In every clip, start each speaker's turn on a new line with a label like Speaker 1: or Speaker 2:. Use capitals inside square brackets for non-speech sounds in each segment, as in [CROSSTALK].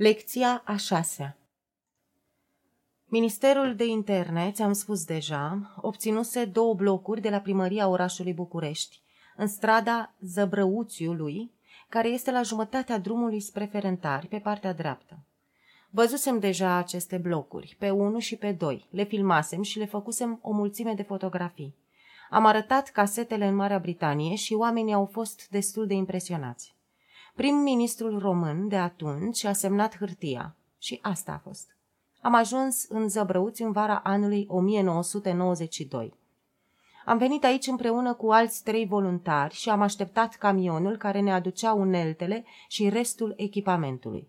Speaker 1: Lecția a șasea Ministerul de Interne, ți-am spus deja, obținuse două blocuri de la primăria orașului București, în strada Zăbrăuțiului, care este la jumătatea drumului spre Ferentari, pe partea dreaptă. Văzusem deja aceste blocuri, pe 1 și pe 2, le filmasem și le făcusem o mulțime de fotografii. Am arătat casetele în Marea Britanie și oamenii au fost destul de impresionați. Prim-ministrul român de atunci a semnat hârtia și asta a fost. Am ajuns în Zăbrăuți în vara anului 1992. Am venit aici împreună cu alți trei voluntari și am așteptat camionul care ne aducea uneltele și restul echipamentului.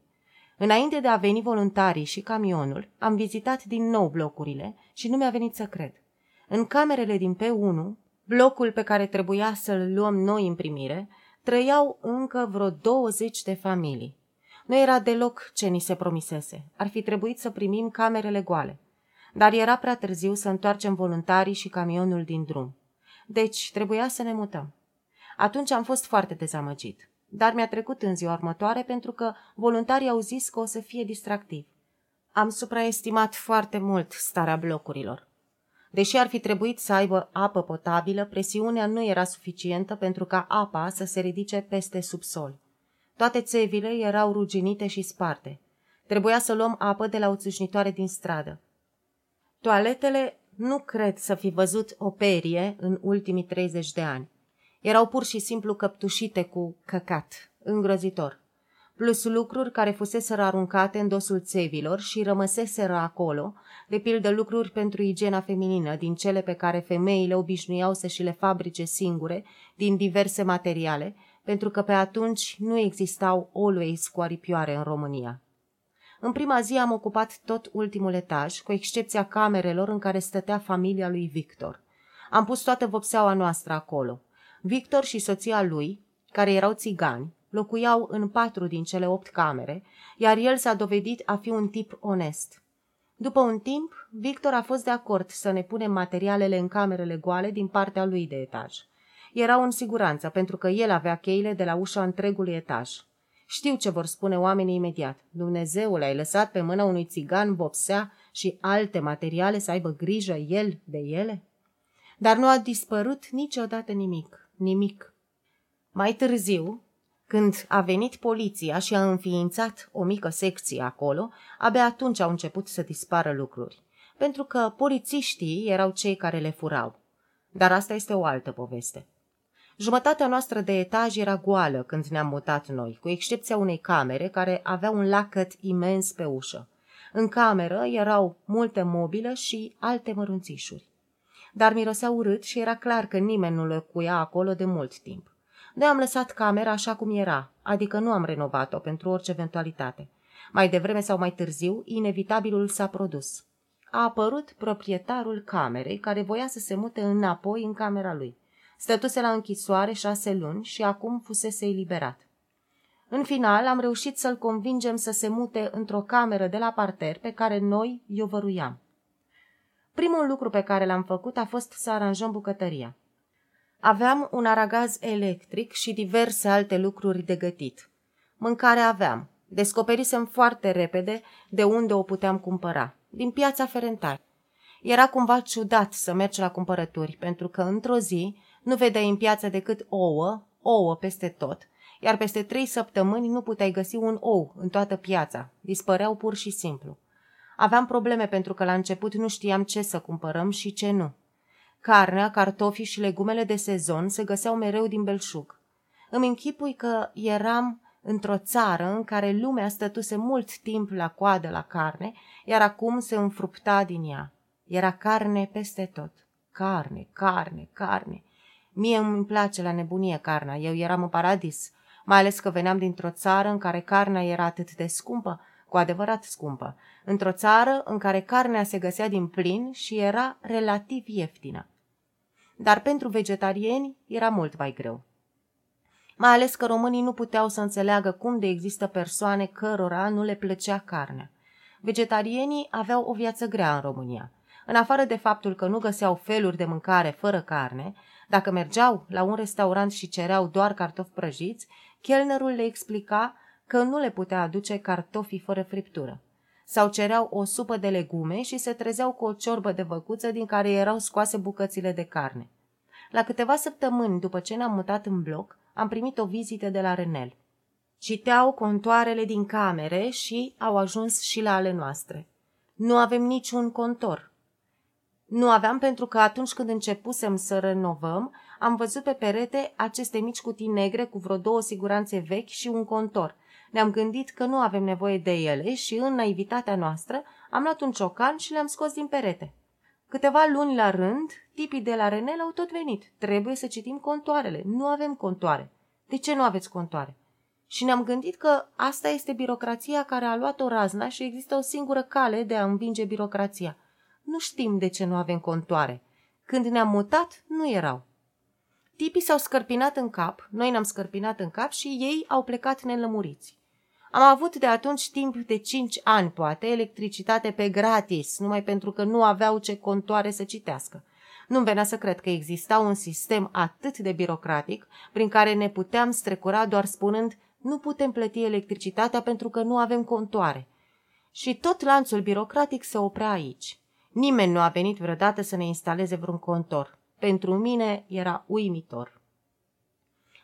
Speaker 1: Înainte de a veni voluntarii și camionul, am vizitat din nou blocurile și nu mi-a venit să cred. În camerele din P1, blocul pe care trebuia să-l luăm noi în primire, trăiau încă vreo 20 de familii. Nu era deloc ce ni se promisese. Ar fi trebuit să primim camerele goale. Dar era prea târziu să întoarcem voluntarii și camionul din drum. Deci trebuia să ne mutăm. Atunci am fost foarte dezamăgit. Dar mi-a trecut în ziua următoare pentru că voluntarii au zis că o să fie distractiv. Am supraestimat foarte mult starea blocurilor. Deși ar fi trebuit să aibă apă potabilă, presiunea nu era suficientă pentru ca apa să se ridice peste subsol. Toate țevile erau ruginite și sparte. Trebuia să luăm apă de la o țâșnitoare din stradă. Toaletele nu cred să fi văzut o perie în ultimii 30 de ani. Erau pur și simplu căptușite cu căcat, îngrozitor plus lucruri care fuseseră aruncate în dosul țevilor și rămăseseră acolo, de pildă lucruri pentru igiena feminină, din cele pe care femeile obișnuiau să și le fabrice singure, din diverse materiale, pentru că pe atunci nu existau always cu aripioare în România. În prima zi am ocupat tot ultimul etaj, cu excepția camerelor în care stătea familia lui Victor. Am pus toată vopseaua noastră acolo. Victor și soția lui, care erau țigani, locuiau în patru din cele opt camere, iar el s-a dovedit a fi un tip onest. După un timp, Victor a fost de acord să ne punem materialele în camerele goale din partea lui de etaj. Erau în siguranță, pentru că el avea cheile de la ușa întregului etaj. Știu ce vor spune oamenii imediat. Dumnezeul ai lăsat pe mâna unui țigan vopsea și alte materiale să aibă grijă el de ele? Dar nu a dispărut niciodată nimic, nimic. Mai târziu, când a venit poliția și a înființat o mică secție acolo, abia atunci au început să dispară lucruri. Pentru că polițiștii erau cei care le furau. Dar asta este o altă poveste. Jumătatea noastră de etaj era goală când ne-am mutat noi, cu excepția unei camere care avea un lacăt imens pe ușă. În cameră erau multe mobilă și alte mărunțișuri. Dar mirosea urât și era clar că nimeni nu locuia acolo de mult timp. Noi am lăsat camera așa cum era, adică nu am renovat-o pentru orice eventualitate. Mai devreme sau mai târziu, inevitabilul s-a produs. A apărut proprietarul camerei, care voia să se mute înapoi în camera lui. Stătuse la închisoare șase luni și acum fusese eliberat. În final, am reușit să-l convingem să se mute într-o cameră de la parter pe care noi i-o văruiam. Primul lucru pe care l-am făcut a fost să aranjăm bucătăria. Aveam un aragaz electric și diverse alte lucruri de gătit. Mâncare aveam. Descoperisem foarte repede de unde o puteam cumpăra. Din piața Ferentar. Era cumva ciudat să mergi la cumpărături, pentru că într-o zi nu vedeai în piață decât ouă, ouă peste tot, iar peste trei săptămâni nu puteai găsi un ou în toată piața. Dispăreau pur și simplu. Aveam probleme pentru că la început nu știam ce să cumpărăm și ce nu. Carnea, cartofii și legumele de sezon se găseau mereu din belșug. Îmi închipui că eram într-o țară în care lumea stătuse mult timp la coadă la carne, iar acum se înfrupta din ea. Era carne peste tot. Carne, carne, carne. Mie îmi place la nebunie carnea, eu eram în paradis, mai ales că veneam dintr-o țară în care carnea era atât de scumpă, cu adevărat scumpă, într-o țară în care carnea se găsea din plin și era relativ ieftină dar pentru vegetarieni era mult mai greu. Mai ales că românii nu puteau să înțeleagă cum de există persoane cărora nu le plăcea carnea. Vegetarienii aveau o viață grea în România. În afară de faptul că nu găseau feluri de mâncare fără carne, dacă mergeau la un restaurant și cereau doar cartofi prăjiți, chelnerul le explica că nu le putea aduce cartofii fără friptură. Sau cereau o supă de legume și se trezeau cu o ciorbă de văcuță din care erau scoase bucățile de carne. La câteva săptămâni după ce ne-am mutat în bloc, am primit o vizită de la Renel. Citeau contoarele din camere și au ajuns și la ale noastre. Nu avem niciun contor. Nu aveam pentru că atunci când începusem să renovăm, am văzut pe perete aceste mici cutii negre cu vreo două siguranțe vechi și un contor. Ne-am gândit că nu avem nevoie de ele și, în naivitatea noastră, am luat un ciocan și le-am scos din perete. Câteva luni la rând, tipii de la Renel au tot venit. Trebuie să citim contoarele. Nu avem contoare. De ce nu aveți contoare? Și ne-am gândit că asta este birocrația care a luat o razna și există o singură cale de a învinge birocrația. Nu știm de ce nu avem contoare. Când ne-am mutat, nu erau. Tipii s-au scărpinat în cap, noi ne-am scărpinat în cap și ei au plecat nelămuriți. Am avut de atunci timp de cinci ani, poate, electricitate pe gratis, numai pentru că nu aveau ce contoare să citească. Nu-mi venea să cred că exista un sistem atât de birocratic prin care ne puteam strecura doar spunând nu putem plăti electricitatea pentru că nu avem contoare. Și tot lanțul birocratic se oprea aici. Nimeni nu a venit vreodată să ne instaleze vreun contor. Pentru mine era uimitor.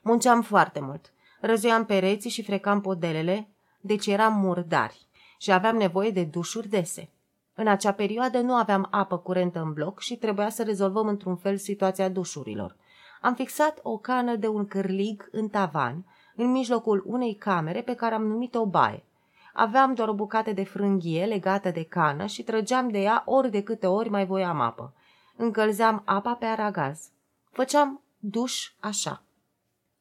Speaker 1: Munceam foarte mult. Răzuiam pereții și frecam podelele, deci eram murdari și aveam nevoie de dușuri dese. În acea perioadă nu aveam apă curentă în bloc și trebuia să rezolvăm într-un fel situația dușurilor. Am fixat o cană de un cârlig în tavan, în mijlocul unei camere pe care am numit-o baie. Aveam doar o bucată de frânghie legată de cană și trăgeam de ea ori de câte ori mai voiam apă. Încălzeam apa pe aragaz. Făceam duș așa.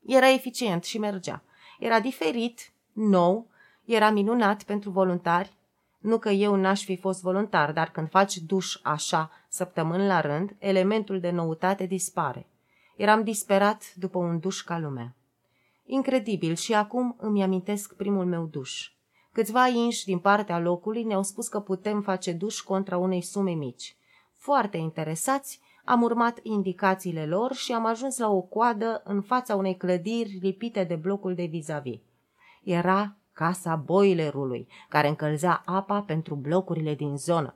Speaker 1: Era eficient și mergea. Era diferit, nou, era minunat pentru voluntari. Nu că eu n-aș fi fost voluntar, dar când faci duș așa, săptămâni la rând, elementul de noutate dispare. Eram disperat după un duș ca lumea. Incredibil și acum îmi amintesc primul meu duș. Câțiva inși din partea locului ne-au spus că putem face duș contra unei sume mici. Foarte interesați, am urmat indicațiile lor și am ajuns la o coadă în fața unei clădiri lipite de blocul de vis-a-vis. Era casa boilerului, care încălzea apa pentru blocurile din zonă.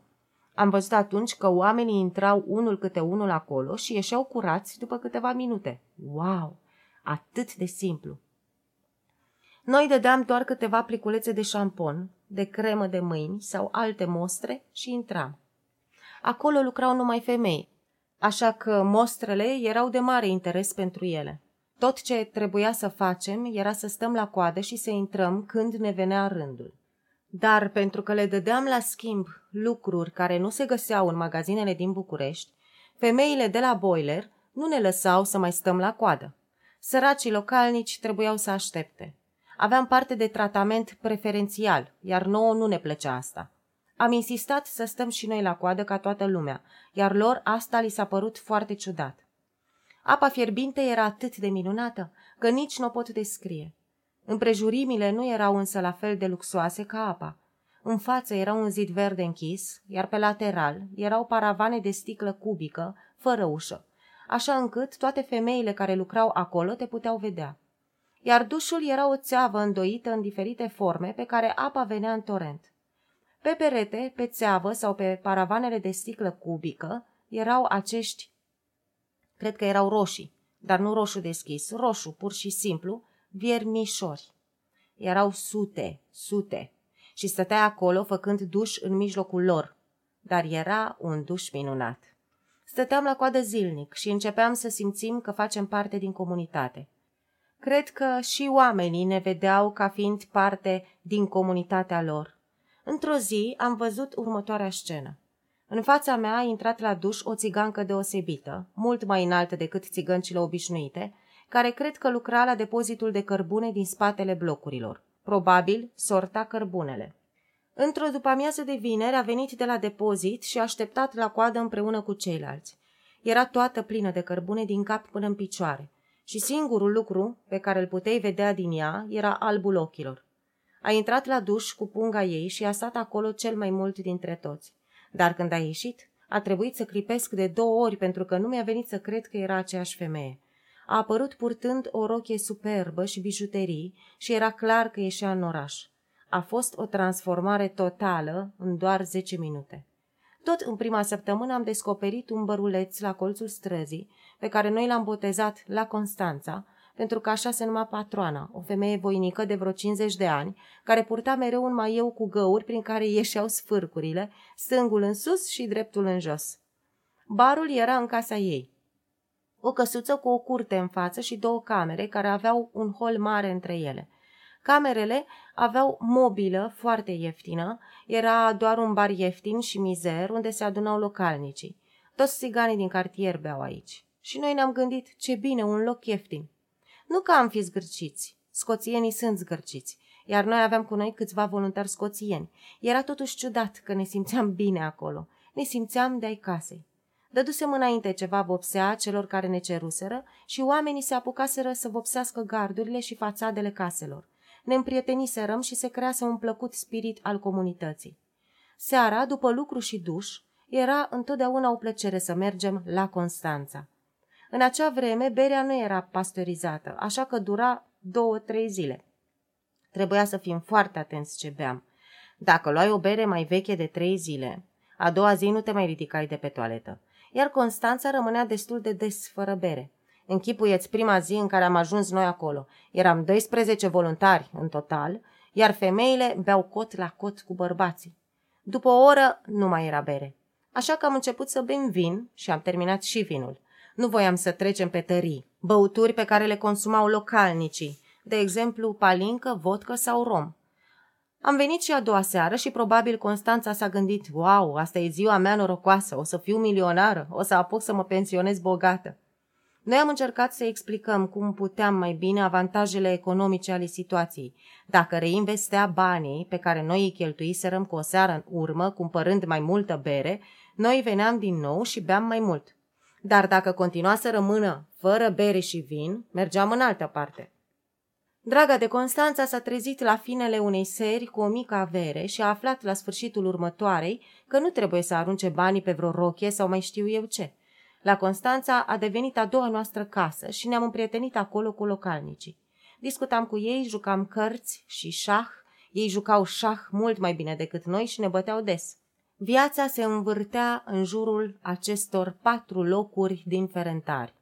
Speaker 1: Am văzut atunci că oamenii intrau unul câte unul acolo și ieșeau curați după câteva minute. Wow! Atât de simplu. Noi dădeam doar câteva pliculețe de șampon, de cremă de mâini sau alte mostre și intram. Acolo lucrau numai femei, așa că mostrele erau de mare interes pentru ele. Tot ce trebuia să facem era să stăm la coadă și să intrăm când ne venea rândul. Dar pentru că le dădeam la schimb lucruri care nu se găseau în magazinele din București, femeile de la boiler nu ne lăsau să mai stăm la coadă. Săracii localnici trebuiau să aștepte. Aveam parte de tratament preferențial, iar nouă nu ne plăcea asta. Am insistat să stăm și noi la coadă ca toată lumea, iar lor asta li s-a părut foarte ciudat. Apa fierbinte era atât de minunată că nici nu o pot descrie. Împrejurimile nu erau însă la fel de luxoase ca apa. În față era un zid verde închis, iar pe lateral erau paravane de sticlă cubică, fără ușă, așa încât toate femeile care lucrau acolo te puteau vedea. Iar dușul era o țeavă îndoită în diferite forme pe care apa venea în torent. Pe perete, pe țeavă sau pe paravanele de sticlă cubică erau acești, cred că erau roșii, dar nu roșu deschis, roșu pur și simplu, viermișori. Erau sute, sute și stătea acolo făcând duș în mijlocul lor, dar era un duș minunat. Stăteam la coadă zilnic și începeam să simțim că facem parte din comunitate. Cred că și oamenii ne vedeau ca fiind parte din comunitatea lor. Într-o zi am văzut următoarea scenă. În fața mea a intrat la duș o țigancă deosebită, mult mai înaltă decât țigăncile obișnuite, care cred că lucra la depozitul de cărbune din spatele blocurilor. Probabil sorta cărbunele. Într-o după-amiază de vineri a venit de la depozit și a așteptat la coadă împreună cu ceilalți. Era toată plină de cărbune din cap până în picioare și singurul lucru pe care îl puteai vedea din ea era albul ochilor. A intrat la duș cu punga ei și a stat acolo cel mai mult dintre toți. Dar când a ieșit, a trebuit să clipesc de două ori pentru că nu mi-a venit să cred că era aceeași femeie. A apărut purtând o rochie superbă și bijuterii și era clar că ieșea în oraș. A fost o transformare totală în doar 10 minute. Tot în prima săptămână am descoperit un băruleț la colțul străzii, pe care noi l-am botezat la Constanța, pentru că așa se numea patroana, o femeie voinică de vreo 50 de ani, care purta mereu un maieu cu găuri prin care ieșeau sfârcurile, stângul în sus și dreptul în jos. Barul era în casa ei. O căsuță cu o curte în față și două camere care aveau un hol mare între ele. Camerele aveau mobilă foarte ieftină, era doar un bar ieftin și mizer unde se adunau localnicii. Toți țiganii din cartier beau aici. Și noi ne-am gândit, ce bine, un loc ieftin. Nu că am fi zgârciți. Scoțienii sunt zgârciți, iar noi aveam cu noi câțiva voluntari scoțieni. Era totuși ciudat că ne simțeam bine acolo. Ne simțeam de-ai casei. Dădusem înainte ceva vopsea celor care ne ceruseră și oamenii se apucaseră să vopsească gardurile și fațadele caselor. Ne împrieteniserăm și se crease un plăcut spirit al comunității. Seara, după lucru și duș, era întotdeauna o plăcere să mergem la Constanța. În acea vreme, berea nu era pasteurizată, așa că dura două-trei zile. Trebuia să fim foarte atenți ce beam. Dacă luai o bere mai veche de trei zile, a doua zi nu te mai ridicai de pe toaletă. Iar Constanța rămânea destul de des fără bere. Închipuieți prima zi în care am ajuns noi acolo. Eram 12 voluntari în total, iar femeile beau cot la cot cu bărbații. După o oră nu mai era bere. Așa că am început să bem vin și am terminat și vinul. Nu voiam să trecem pe tării, băuturi pe care le consumau localnicii, de exemplu palincă, vodcă sau rom. Am venit și a doua seară și probabil Constanța s-a gândit, wow, asta e ziua mea norocoasă, o să fiu milionară, o să apuc să mă pensionez bogată. Noi am încercat să explicăm cum puteam mai bine avantajele economice ale situației. Dacă reinvestea banii pe care noi îi cheltuiserăm cu o seară în urmă, cumpărând mai multă bere, noi veneam din nou și beam mai mult. Dar dacă continua să rămână fără bere și vin, mergeam în altă parte. Draga de Constanța s-a trezit la finele unei seri cu o mică avere și a aflat la sfârșitul următoarei că nu trebuie să arunce banii pe vreo rochie sau mai știu eu ce. La Constanța a devenit a doua noastră casă și ne-am împrietenit acolo cu localnicii. Discutam cu ei, jucam cărți și șah. Ei jucau șah mult mai bine decât noi și ne băteau des. Viața se învârtea în jurul acestor patru locuri din Ferentari.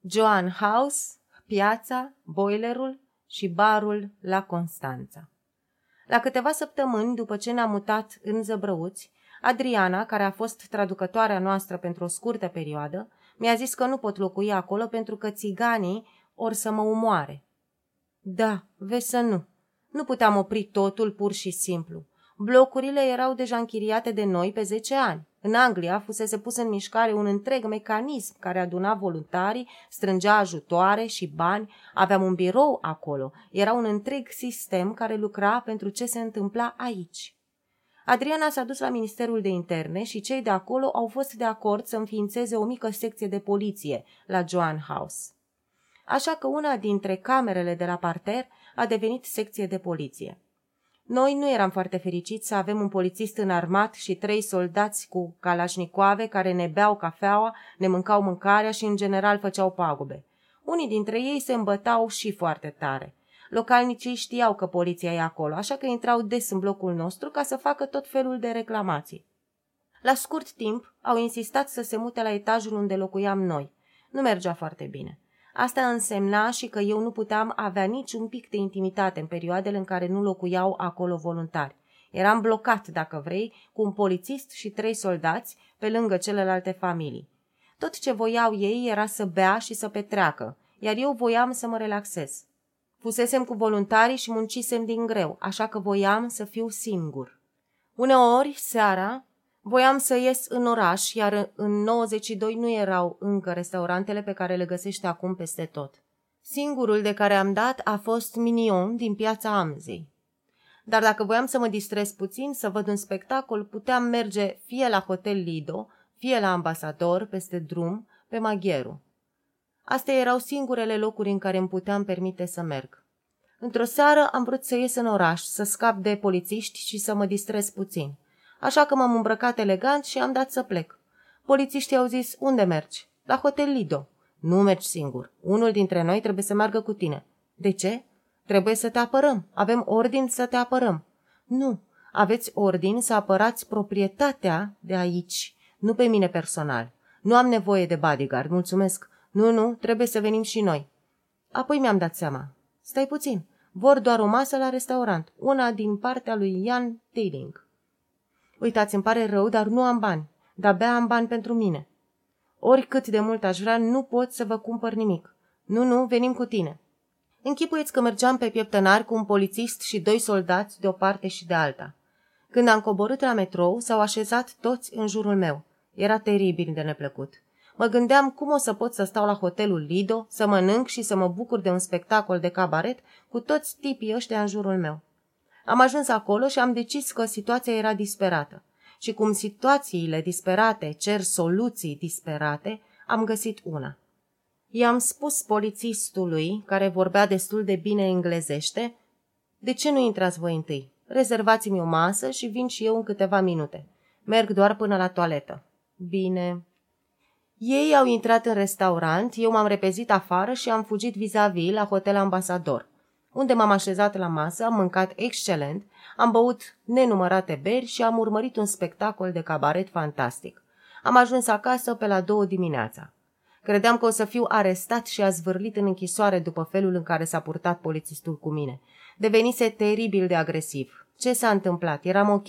Speaker 1: Joan House, piața, boilerul și barul la Constanța. La câteva săptămâni după ce ne-am mutat în Zăbrăuți, Adriana, care a fost traducătoarea noastră pentru o scurtă perioadă, mi-a zis că nu pot locui acolo pentru că țiganii or să mă umoare. Da, vezi să nu. Nu puteam opri totul pur și simplu. Blocurile erau deja închiriate de noi pe 10 ani. În Anglia fusese pus în mișcare un întreg mecanism care aduna voluntarii, strângea ajutoare și bani, aveam un birou acolo, era un întreg sistem care lucra pentru ce se întâmpla aici. Adriana s-a dus la Ministerul de Interne și cei de acolo au fost de acord să înființeze o mică secție de poliție la Joan House. Așa că una dintre camerele de la parter a devenit secție de poliție. Noi nu eram foarte fericiți să avem un polițist înarmat și trei soldați cu calașnicoave care ne beau cafeaua, ne mâncau mâncarea și în general făceau pagube. Unii dintre ei se îmbătau și foarte tare. Localnicii știau că poliția e acolo, așa că intrau des în blocul nostru ca să facă tot felul de reclamații. La scurt timp, au insistat să se mute la etajul unde locuiam noi. Nu mergea foarte bine. Asta însemna și că eu nu puteam avea niciun pic de intimitate în perioadele în care nu locuiau acolo voluntari. Eram blocat, dacă vrei, cu un polițist și trei soldați pe lângă celelalte familii. Tot ce voiau ei era să bea și să petreacă, iar eu voiam să mă relaxez. Fusesem cu voluntarii și muncisem din greu, așa că voiam să fiu singur. Uneori, seara, voiam să ies în oraș, iar în 92 nu erau încă restaurantele pe care le găsește acum peste tot. Singurul de care am dat a fost Minion din piața Amzei. Dar dacă voiam să mă distrez puțin, să văd un spectacol, puteam merge fie la Hotel Lido, fie la Ambasador, peste drum, pe Magheru. Astea erau singurele locuri în care îmi puteam permite să merg. Într-o seară am vrut să ies în oraș, să scap de polițiști și să mă distrez puțin. Așa că m-am îmbrăcat elegant și am dat să plec. Polițiștii au zis, unde mergi? La Hotel Lido. Nu mergi singur. Unul dintre noi trebuie să meargă cu tine. De ce? Trebuie să te apărăm. Avem ordin să te apărăm. Nu. Aveți ordin să apărați proprietatea de aici, nu pe mine personal. Nu am nevoie de bodyguard, mulțumesc. Nu, nu, trebuie să venim și noi. Apoi mi-am dat seama. Stai puțin. Vor doar o masă la restaurant, una din partea lui Ian Tailing. Uitați, îmi pare rău, dar nu am bani. De-abia am bani pentru mine. Oricât de mult aș vrea, nu pot să vă cumpăr nimic. Nu, nu, venim cu tine. Închipuiți că mergeam pe pieptănari cu un polițist și doi soldați de o parte și de alta. Când am coborât la metrou, s-au așezat toți în jurul meu. Era teribil de neplăcut. Mă gândeam cum o să pot să stau la hotelul Lido, să mănânc și să mă bucur de un spectacol de cabaret cu toți tipii ăștia în jurul meu. Am ajuns acolo și am decis că situația era disperată. Și cum situațiile disperate cer soluții disperate, am găsit una. I-am spus polițistului, care vorbea destul de bine englezește, de ce nu intrați voi întâi? Rezervați-mi o masă și vin și eu în câteva minute. Merg doar până la toaletă. Bine. Ei au intrat în restaurant, eu m-am repezit afară și am fugit vis-a-vis la Hotel Ambasador, unde m-am așezat la masă, am mâncat excelent, am băut nenumărate beri și am urmărit un spectacol de cabaret fantastic. Am ajuns acasă pe la două dimineața. Credeam că o să fiu arestat și azvârlit în închisoare după felul în care s-a purtat polițistul cu mine. Devenise teribil de agresiv. Ce s-a întâmplat? Eram ok?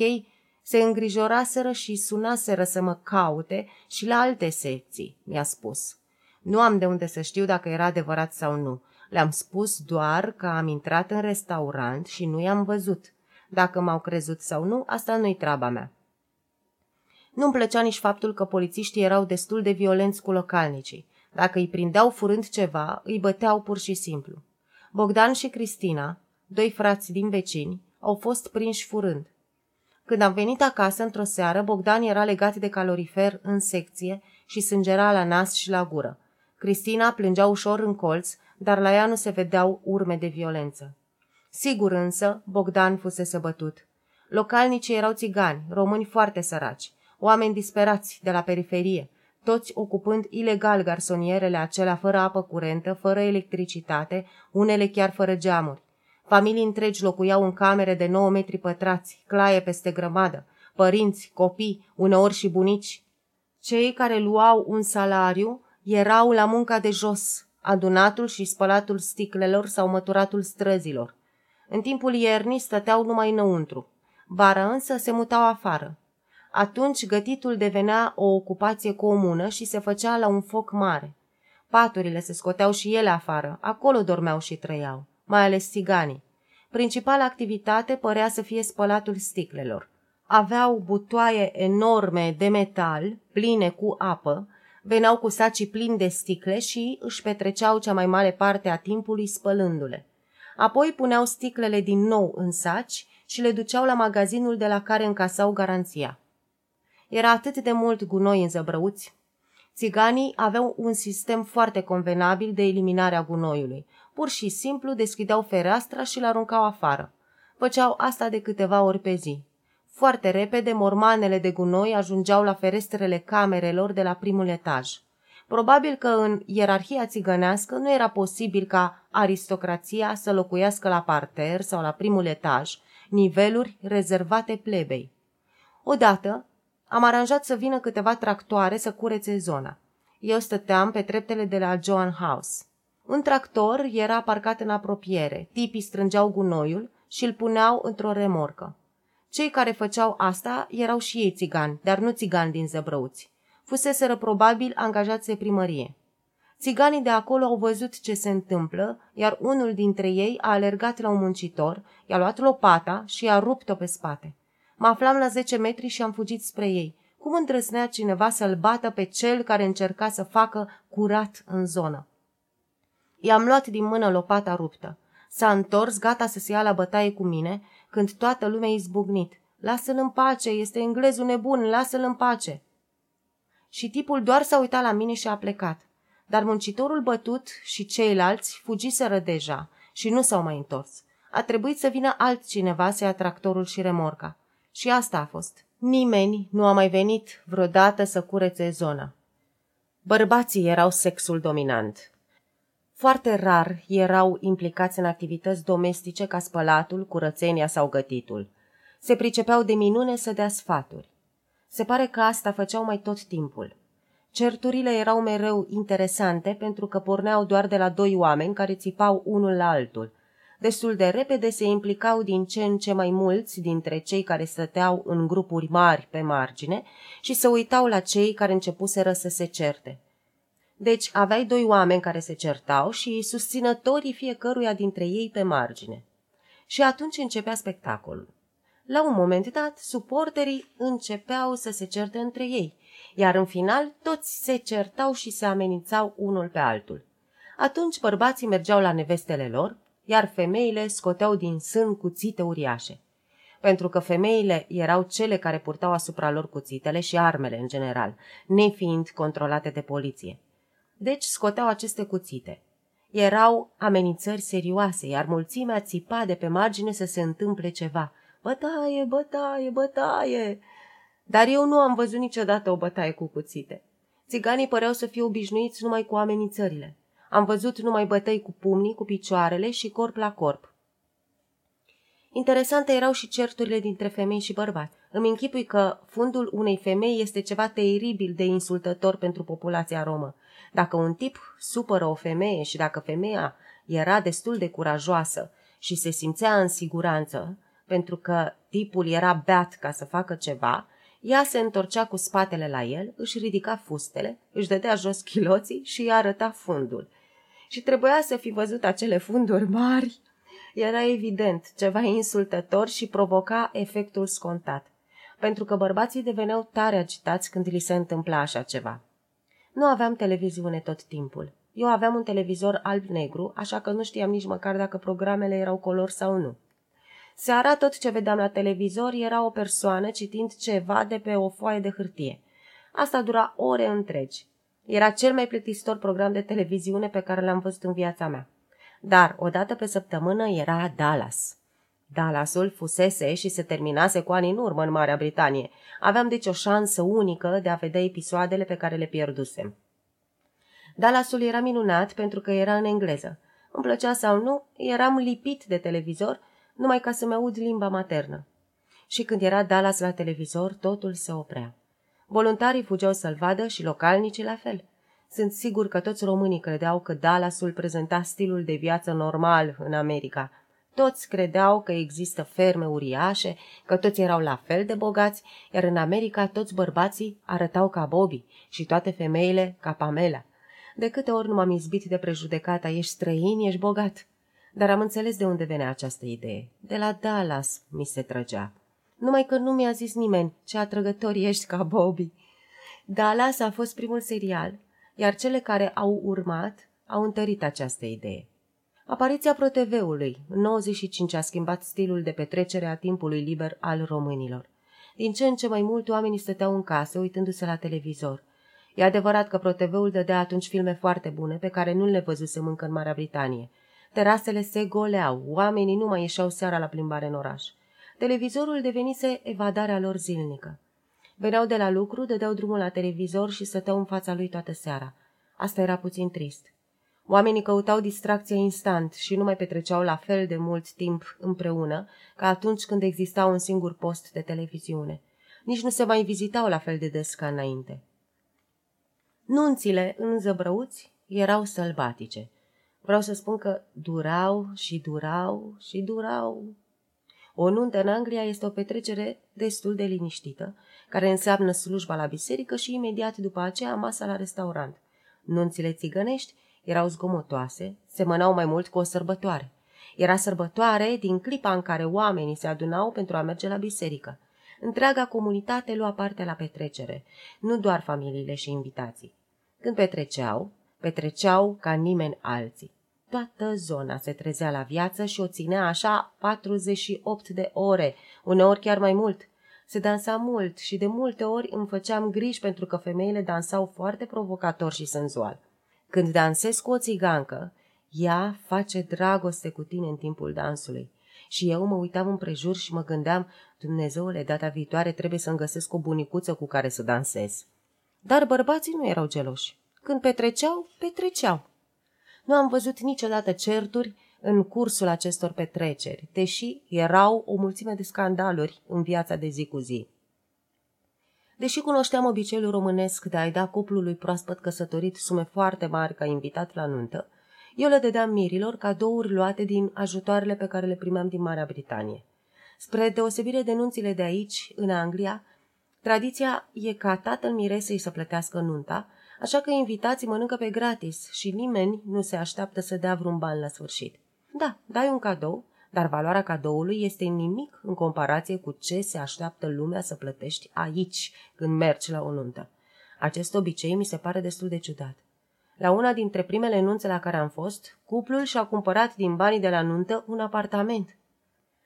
Speaker 1: Se îngrijoraseră și sunaseră să mă caute și la alte secții, mi-a spus. Nu am de unde să știu dacă era adevărat sau nu. Le-am spus doar că am intrat în restaurant și nu i-am văzut. Dacă m-au crezut sau nu, asta nu-i treaba mea. Nu-mi plăcea nici faptul că polițiștii erau destul de violenți cu localnicii. Dacă îi prindeau furând ceva, îi băteau pur și simplu. Bogdan și Cristina, doi frați din vecini, au fost prinși furând. Când am venit acasă într-o seară, Bogdan era legat de calorifer în secție și sângera la nas și la gură. Cristina plângea ușor în colț, dar la ea nu se vedeau urme de violență. Sigur însă, Bogdan fusese bătut. Localnicii erau țigani, români foarte săraci, oameni disperați de la periferie, toți ocupând ilegal garsonierele acelea fără apă curentă, fără electricitate, unele chiar fără geamuri. Familii întregi locuiau în camere de 9 metri pătrați, claie peste grămadă, părinți, copii, uneori și bunici. Cei care luau un salariu erau la munca de jos, adunatul și spălatul sticlelor sau măturatul străzilor. În timpul iernii stăteau numai înăuntru. Vara însă se mutau afară. Atunci gătitul devenea o ocupație comună și se făcea la un foc mare. Paturile se scoteau și ele afară, acolo dormeau și trăiau, mai ales țiganii. Principala activitate părea să fie spălatul sticlelor. Aveau butoaie enorme de metal, pline cu apă, veneau cu sacii plini de sticle și își petreceau cea mai mare parte a timpului spălându-le. Apoi puneau sticlele din nou în saci și le duceau la magazinul de la care încasau garanția. Era atât de mult gunoi în zăbrăuți. Țiganii aveau un sistem foarte convenabil de eliminare a gunoiului. Pur și simplu deschideau fereastra și l-aruncau afară. Făceau asta de câteva ori pe zi. Foarte repede, mormanele de gunoi ajungeau la ferestrele camerelor de la primul etaj. Probabil că în ierarhia țigănească nu era posibil ca aristocrația să locuiască la parter sau la primul etaj, niveluri rezervate plebei. Odată, am aranjat să vină câteva tractoare să curețe zona. Eu stăteam pe treptele de la Joan House. Un tractor era parcat în apropiere, tipii strângeau gunoiul și îl puneau într-o remorcă. Cei care făceau asta erau și ei țigani, dar nu țigani din zăbrăuți. Fuseseră probabil angajați de primărie. Țiganii de acolo au văzut ce se întâmplă, iar unul dintre ei a alergat la un muncitor, i-a luat lopata și i-a rupt-o pe spate. Mă aflam la 10 metri și am fugit spre ei. Cum îndrăznea cineva să-l bată pe cel care încerca să facă curat în zonă? I-am luat din mână lopata ruptă. S-a întors, gata să se ia la bătaie cu mine, când toată lumea a izbucnit. Lasă-l în pace, este englezul nebun, lasă-l în pace. Și tipul doar s-a uitat la mine și a plecat. Dar muncitorul bătut și ceilalți fugiseră deja și nu s-au mai întors. A trebuit să vină altcineva să ia tractorul și remorca. Și asta a fost. Nimeni nu a mai venit vreodată să curețe zona. Bărbații erau sexul dominant. Foarte rar erau implicați în activități domestice ca spălatul, curățenia sau gătitul. Se pricepeau de minune să dea sfaturi. Se pare că asta făceau mai tot timpul. Certurile erau mereu interesante pentru că porneau doar de la doi oameni care țipau unul la altul. Destul de repede se implicau din ce în ce mai mulți dintre cei care stăteau în grupuri mari pe margine și se uitau la cei care începuseră să se certe. Deci aveai doi oameni care se certau și susținătorii fiecăruia dintre ei pe margine. Și atunci începea spectacolul. La un moment dat, suporterii începeau să se certe între ei, iar în final toți se certau și se amenințau unul pe altul. Atunci bărbații mergeau la nevestele lor, iar femeile scoteau din sân cuțite uriașe. Pentru că femeile erau cele care purtau asupra lor cuțitele și armele în general, nefiind controlate de poliție. Deci scoteau aceste cuțite. Erau amenințări serioase, iar mulțimea țipa de pe margine să se întâmple ceva. Bătaie, bătaie, bătaie! Dar eu nu am văzut niciodată o bătaie cu cuțite. Țiganii păreau să fie obișnuiți numai cu amenințările. Am văzut numai bătăi cu pumnii, cu picioarele și corp la corp. Interesante erau și certurile dintre femei și bărbați. Îmi închipui că fundul unei femei este ceva teribil de insultător pentru populația romă. Dacă un tip supără o femeie și dacă femeia era destul de curajoasă și se simțea în siguranță, pentru că tipul era beat ca să facă ceva, ea se întorcea cu spatele la el, își ridica fustele, își dădea jos chiloții și îi arăta fundul. Și trebuia să fi văzut acele funduri mari. Era evident ceva insultător și provoca efectul scontat, pentru că bărbații deveneau tare agitați când li se întâmpla așa ceva. Nu aveam televiziune tot timpul. Eu aveam un televizor alb-negru, așa că nu știam nici măcar dacă programele erau color sau nu. Seara tot ce vedeam la televizor era o persoană citind ceva de pe o foaie de hârtie. Asta dura ore întregi. Era cel mai plictisitor program de televiziune pe care l-am văzut în viața mea. Dar, o dată pe săptămână, era Dallas. Dallasul fusese și se terminase cu ani în urmă în Marea Britanie. Aveam deci o șansă unică de a vedea episoadele pe care le pierdusem. Dallasul era minunat pentru că era în engleză. Îmi plăcea sau nu, eram lipit de televizor numai ca să-mi aud limba maternă. Și când era Dallas la televizor, totul se oprea. Voluntarii fugeau să-l vadă și localnicii la fel. Sunt sigur că toți românii credeau că Dallasul prezenta stilul de viață normal în America. Toți credeau că există ferme uriașe, că toți erau la fel de bogați, iar în America toți bărbații arătau ca Bobby și toate femeile ca Pamela. De câte ori nu m-am izbit de prejudecata, ești străin, ești bogat. Dar am înțeles de unde venea această idee. De la Dallas mi se trăgea. Numai că nu mi-a zis nimeni ce atrăgător ești ca Bobby. Dallas a fost primul serial, iar cele care au urmat au întărit această idee. Apariția ProTV-ului în 95 a schimbat stilul de petrecere a timpului liber al românilor. Din ce în ce mai mult oamenii stăteau în casă uitându-se la televizor. E adevărat că ProTV-ul dădea atunci filme foarte bune pe care nu le văzusem încă în Marea Britanie – Terasele se goleau, oamenii nu mai ieșeau seara la plimbare în oraș. Televizorul devenise evadarea lor zilnică. Veneau de la lucru, dădeau drumul la televizor și stăteau în fața lui toată seara. Asta era puțin trist. Oamenii căutau distracție instant și nu mai petreceau la fel de mult timp împreună ca atunci când exista un singur post de televiziune. Nici nu se mai vizitau la fel de des ca înainte. Nunțile în zăbrăuți erau sălbatice – Vreau să spun că durau și durau și durau. O nuntă în Anglia este o petrecere destul de liniștită, care înseamnă slujba la biserică și imediat după aceea masa la restaurant. Nunțile țigănești erau zgomotoase, semănau mai mult cu o sărbătoare. Era sărbătoare din clipa în care oamenii se adunau pentru a merge la biserică. Întreaga comunitate lua parte la petrecere, nu doar familiile și invitații. Când petreceau, Petreceau ca nimeni alții. Toată zona se trezea la viață și o ținea așa 48 de ore, uneori chiar mai mult. Se dansa mult și de multe ori îmi făceam griji pentru că femeile dansau foarte provocator și senzual. Când dansezi cu o țigancă, ea face dragoste cu tine în timpul dansului. Și eu mă uitam împrejur și mă gândeam, Dumnezeule, data viitoare trebuie să-mi găsesc o bunicuță cu care să dansez. Dar bărbații nu erau geloși. Când petreceau, petreceau. Nu am văzut niciodată certuri în cursul acestor petreceri, deși erau o mulțime de scandaluri în viața de zi cu zi. Deși cunoșteam obiceiul românesc de a-i da cuplului proaspăt căsătorit sume foarte mari ca invitat la nuntă, eu le dădeam mirilor cadouri luate din ajutoarele pe care le primeam din Marea Britanie. Spre deosebire de nunțile de aici, în Anglia, tradiția e ca tatăl miresei să plătească nunta, așa că invitații mănâncă pe gratis și nimeni nu se așteaptă să dea vreun ban la sfârșit. Da, dai un cadou, dar valoarea cadoului este nimic în comparație cu ce se așteaptă lumea să plătești aici când mergi la o nuntă. Acest obicei mi se pare destul de ciudat. La una dintre primele nunțe la care am fost, cuplul și-a cumpărat din banii de la nuntă un apartament.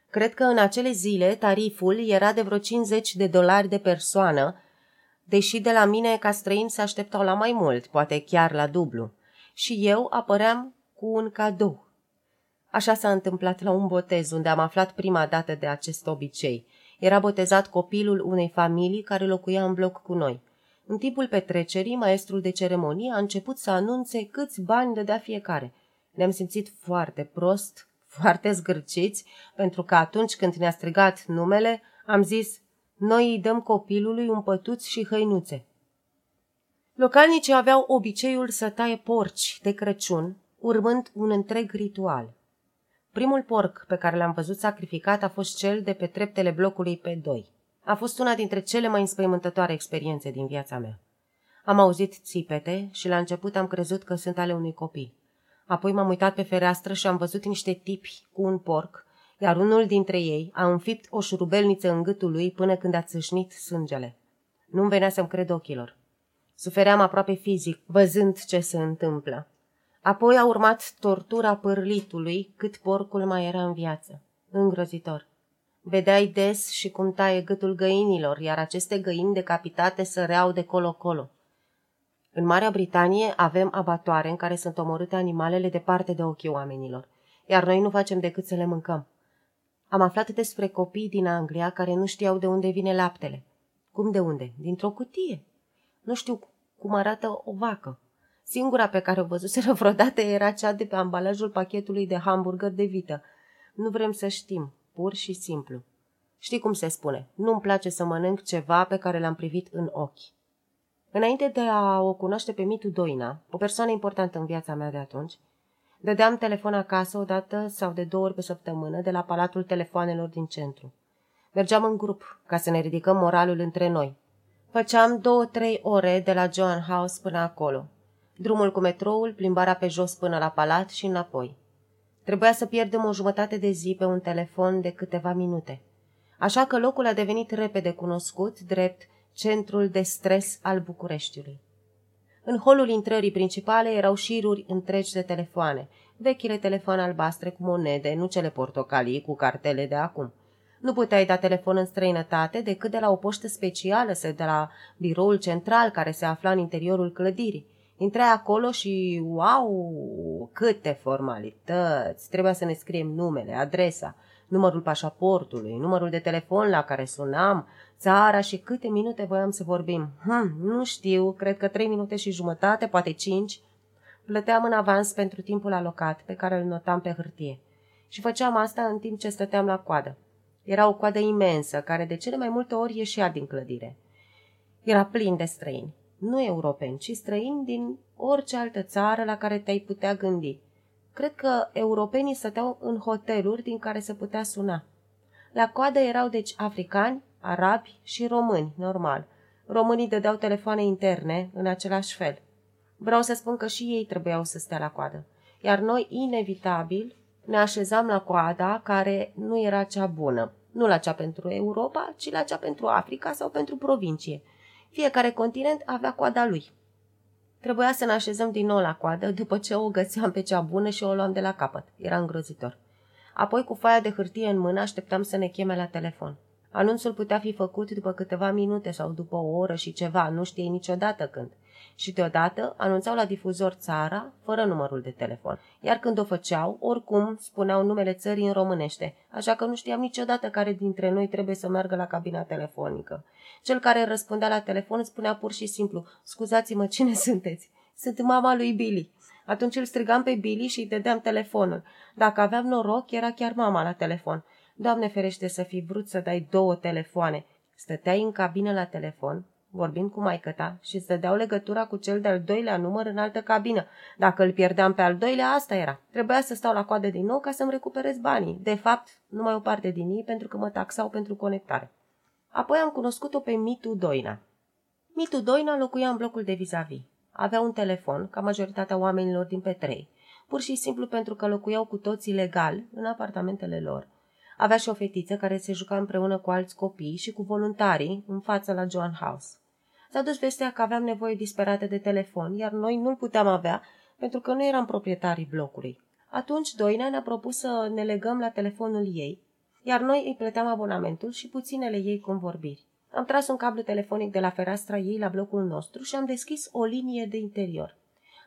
Speaker 1: Cred că în acele zile tariful era de vreo 50 de dolari de persoană, deși de la mine ca străin se așteptau la mai mult, poate chiar la dublu. Și eu apăream cu un cadou. Așa s-a întâmplat la un botez, unde am aflat prima dată de acest obicei. Era botezat copilul unei familii care locuia în bloc cu noi. În timpul petrecerii, maestrul de ceremonie a început să anunțe câți bani dădea fiecare. Ne-am simțit foarte prost, foarte zgârciți, pentru că atunci când ne-a strigat numele, am zis, noi îi dăm copilului un pătuț și hăinuțe. Localnicii aveau obiceiul să taie porci de Crăciun, urmând un întreg ritual. Primul porc pe care l-am văzut sacrificat a fost cel de pe treptele blocului pe 2. A fost una dintre cele mai înspăimântătoare experiențe din viața mea. Am auzit țipete și la început am crezut că sunt ale unui copil. Apoi m-am uitat pe fereastră și am văzut niște tipi cu un porc, iar unul dintre ei a înfipt o șurubelniță în gâtul lui până când a țâșnit sângele. Nu-mi venea să-mi cred ochilor. Sufeream aproape fizic, văzând ce se întâmplă. Apoi a urmat tortura pârlitului cât porcul mai era în viață. Îngrozitor. Vedeai des și cum taie gâtul găinilor, iar aceste găini decapitate săreau de colo-colo. În Marea Britanie avem abatoare în care sunt omorâte animalele departe de ochii oamenilor, iar noi nu facem decât să le mâncăm. Am aflat despre copii din Anglia care nu știau de unde vine laptele. Cum de unde? Dintr-o cutie. Nu știu cum arată o vacă. Singura pe care o văzuseră [LAUGHS] vreodată era cea de pe ambalajul pachetului de hamburger de vită. Nu vrem să știm, pur și simplu. Știi cum se spune, nu-mi place să mănânc ceva pe care l-am privit în ochi. Înainte de a o cunoaște pe Mitu Doina, o persoană importantă în viața mea de atunci, dădeam telefon acasă o dată sau de două ori pe săptămână de la palatul telefoanelor din centru. Mergeam în grup ca să ne ridicăm moralul între noi. Făceam două-trei ore de la Joan House până acolo, drumul cu metroul, plimbarea pe jos până la palat și înapoi. Trebuia să pierdem o jumătate de zi pe un telefon de câteva minute. Așa că locul a devenit repede cunoscut drept centrul de stres al Bucureștiului. În holul intrării principale erau șiruri întregi de telefoane, vechile telefoane albastre cu monede, nu cele portocalii cu cartele de acum. Nu puteai da telefon în străinătate decât de la o poștă specială sau de la biroul central care se afla în interiorul clădirii. Intrai acolo și, wow, câte formalități! Trebuia să ne scriem numele, adresa, numărul pașaportului, numărul de telefon la care sunam, țara și câte minute voiam să vorbim. Hm, nu știu, cred că trei minute și jumătate, poate cinci. Plăteam în avans pentru timpul alocat, pe care îl notam pe hârtie. Și făceam asta în timp ce stăteam la coadă. Era o coadă imensă, care de cele mai multe ori ieșea din clădire. Era plin de străini nu europeni, ci străini din orice altă țară la care te-ai putea gândi. Cred că europenii stăteau în hoteluri din care se putea suna. La coadă erau deci africani, arabi și români, normal. Românii dădeau telefoane interne în același fel. Vreau să spun că și ei trebuiau să stea la coadă. Iar noi, inevitabil, ne așezam la coada care nu era cea bună. Nu la cea pentru Europa, ci la cea pentru Africa sau pentru provincie – fiecare continent avea coada lui. Trebuia să ne așezăm din nou la coadă după ce o găseam pe cea bună și o luam de la capăt. Era îngrozitor. Apoi, cu foaia de hârtie în mână, așteptam să ne cheme la telefon. Anunțul putea fi făcut după câteva minute sau după o oră și ceva, nu știai niciodată când și deodată anunțau la difuzor țara fără numărul de telefon. Iar când o făceau, oricum spuneau numele țării în românește, așa că nu știam niciodată care dintre noi trebuie să meargă la cabina telefonică. Cel care răspundea la telefon spunea pur și simplu, scuzați-mă, cine [LAUGHS] sunteți? Sunt mama lui Billy. Atunci îl strigam pe Billy și îi dădeam telefonul. Dacă aveam noroc, era chiar mama la telefon. Doamne ferește să fi vrut să dai două telefoane. Stăteai în cabină la telefon, vorbind cu maică ta, și îți dădeau legătura cu cel de-al doilea număr în altă cabină. Dacă îl pierdeam pe al doilea, asta era. Trebuia să stau la coadă din nou ca să-mi recuperez banii. De fapt, numai o parte din ei pentru că mă taxau pentru conectare. Apoi am cunoscut-o pe Mitu Doina. Mitu Doina locuia în blocul de vis-a-vis. Avea un telefon, ca majoritatea oamenilor din Petrei, pur și simplu pentru că locuiau cu toții legal în apartamentele lor. Avea și o fetiță care se juca împreună cu alți copii și cu voluntarii în fața la John House. S-a dus vestea că aveam nevoie disperată de telefon, iar noi nu-l puteam avea pentru că nu eram proprietarii blocului. Atunci Doina ne-a propus să ne legăm la telefonul ei, iar noi îi plăteam abonamentul și puținele ei convorbiri. Am tras un cablu telefonic de la fereastra ei la blocul nostru și am deschis o linie de interior.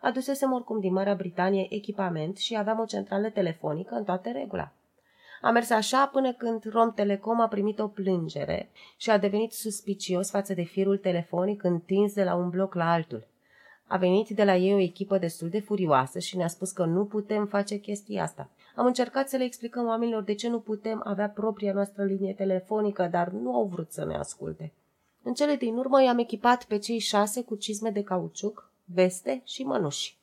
Speaker 1: Adusesem oricum din Marea Britanie echipament și aveam o centrală telefonică în toată regula. A mers așa până când Rom Telecom a primit o plângere și a devenit suspicios față de firul telefonic întins de la un bloc la altul. A venit de la ei o echipă destul de furioasă și ne-a spus că nu putem face chestia asta. Am încercat să le explicăm oamenilor de ce nu putem avea propria noastră linie telefonică, dar nu au vrut să ne asculte. În cele din urmă i-am echipat pe cei șase cu cizme de cauciuc, veste și mănuși.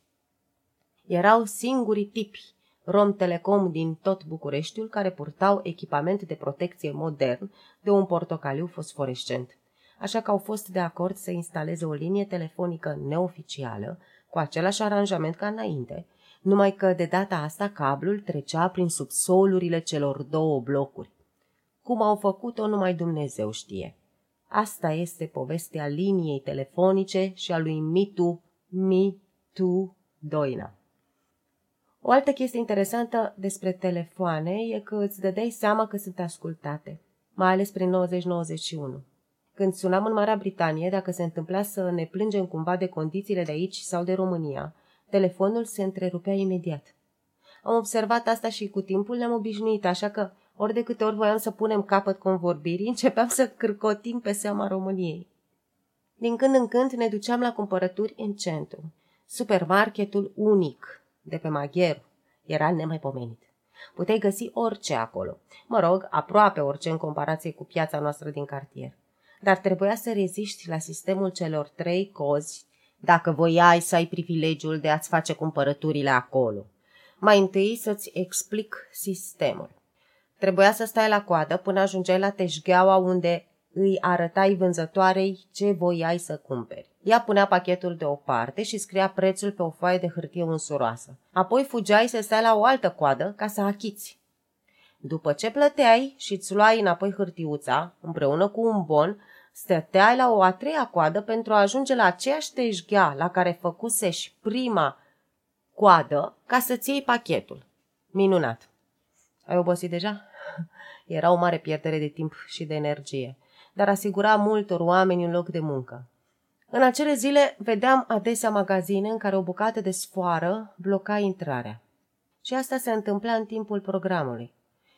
Speaker 1: Erau singurii tipi Rom Telecom din tot Bucureștiul care purtau echipament de protecție modern de un portocaliu fosforescent. Așa că au fost de acord să instaleze o linie telefonică neoficială, cu același aranjament ca înainte, numai că de data asta cablul trecea prin subsolurile celor două blocuri. Cum au făcut-o, numai Dumnezeu știe. Asta este povestea liniei telefonice și a lui Mitu Mitu Doina. O altă chestie interesantă despre telefoane e că îți dădeai seama că sunt ascultate, mai ales prin 90-91. Când sunam în Marea Britanie, dacă se întâmpla să ne plângem cumva de condițiile de aici sau de România, telefonul se întrerupea imediat. Am observat asta și cu timpul ne-am obișnuit, așa că ori de câte ori voiam să punem capăt convorbirii, începeam să cârcotim pe seama României. Din când în când ne duceam la cumpărături în centru. Supermarketul unic, de pe Magheru, era nemaipomenit. Puteai găsi orice acolo. Mă rog, aproape orice în comparație cu piața noastră din cartier. Dar trebuia să reziști la sistemul celor trei cozi dacă voiai să ai privilegiul de a-ți face cumpărăturile acolo. Mai întâi să-ți explic sistemul. Trebuia să stai la coadă până ajungeai la teșgheaua unde îi arătai vânzătoarei ce voiai să cumperi. Ea punea pachetul deoparte și scria prețul pe o foaie de hârtie unsuroasă. Apoi fugeai să stai la o altă coadă ca să achiți. După ce plăteai și îți luai înapoi hârtiuța, împreună cu un bon, stăteai la o a treia coadă pentru a ajunge la aceeași teșghea la care făcuseși prima coadă ca să-ți iei pachetul. Minunat! Ai obosit deja? [LAUGHS] Era o mare pierdere de timp și de energie, dar asigura multor oameni un loc de muncă. În acele zile vedeam adesea magazine în care o bucată de sfoară bloca intrarea. Și asta se întâmpla în timpul programului.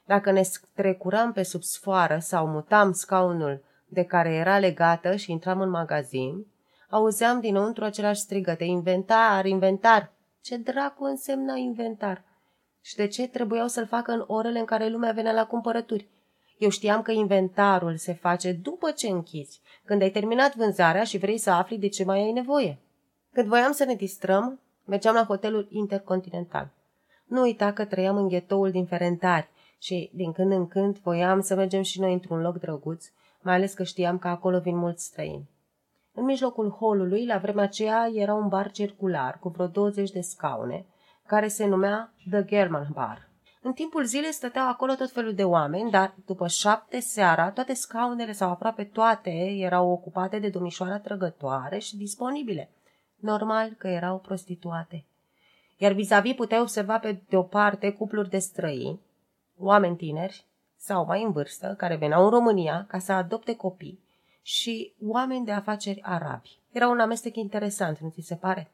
Speaker 1: Dacă ne trecuram pe sub sfoară sau mutam scaunul de care era legată și intram în magazin, auzeam dinăuntru același strigăte, inventar, inventar. Ce dracu însemna inventar? Și de ce trebuiau să-l facă în orele în care lumea venea la cumpărături? Eu știam că inventarul se face după ce închizi, când ai terminat vânzarea și vrei să afli de ce mai ai nevoie. Când voiam să ne distrăm, mergeam la hotelul Intercontinental. Nu uita că trăiam în ghetoul din Ferentari și, din când în când, voiam să mergem și noi într-un loc drăguț, mai ales că știam că acolo vin mulți străini. În mijlocul holului, la vremea aceea, era un bar circular cu vreo 20 de scaune, care se numea The German Bar. În timpul zilei stăteau acolo tot felul de oameni, dar după șapte seara, toate scaunele sau aproape toate erau ocupate de domnișoara trăgătoare și disponibile. Normal că erau prostituate. Iar vis-a-vis puteai observa pe de o parte cupluri de străini, oameni tineri sau mai în vârstă, care veneau în România ca să adopte copii, și oameni de afaceri arabi. Era un amestec interesant, nu ți se pare?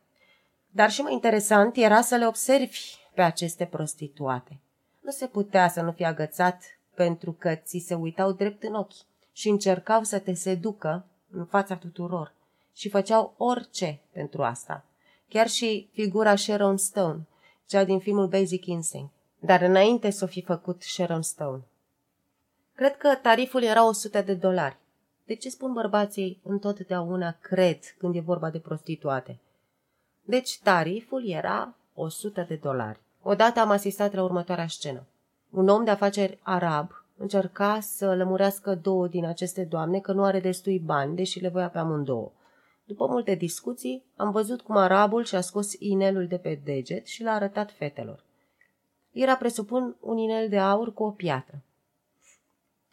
Speaker 1: Dar și mai interesant era să le observi pe aceste prostituate. Nu se putea să nu fie agățat pentru că ți se uitau drept în ochi și încercau să te seducă în fața tuturor și făceau orice pentru asta. chiar și figura Sharon Stone, cea din filmul Basic Instinct, dar înainte să o fi făcut Sharon Stone. Cred că tariful era 100 de dolari. De ce spun bărbații întotdeauna cred când e vorba de prostituate? Deci tariful era 100 de dolari. Odată am asistat la următoarea scenă. Un om de afaceri arab încerca să lămurească două din aceste doamne că nu are destui bani, deși le voia pe amândouă. După multe discuții, am văzut cum arabul și-a scos inelul de pe deget și l-a arătat fetelor. Era, presupun, un inel de aur cu o piatră.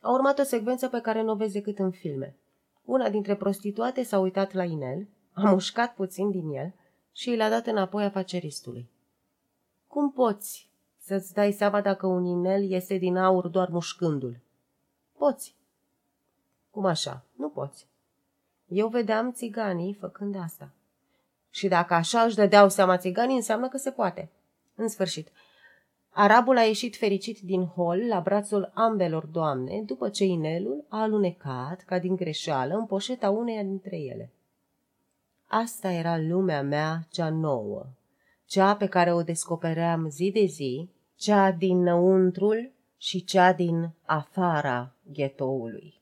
Speaker 1: A urmat o secvență pe care nu o vezi decât în filme. Una dintre prostituate s-a uitat la inel, a mușcat puțin din el și i l-a dat înapoi afaceristului. Cum poți să-ți dai seama dacă un inel este din aur doar mușcându-l? Poți. Cum așa? Nu poți. Eu vedeam țiganii făcând asta. Și dacă așa își dădeau seama țiganii, înseamnă că se poate. În sfârșit, arabul a ieșit fericit din hol la brațul ambelor doamne, după ce inelul a alunecat, ca din greșeală, în poșeta uneia dintre ele. Asta era lumea mea cea nouă, cea pe care o descopeream zi de zi, cea din năuntrul și cea din afara ghetoului.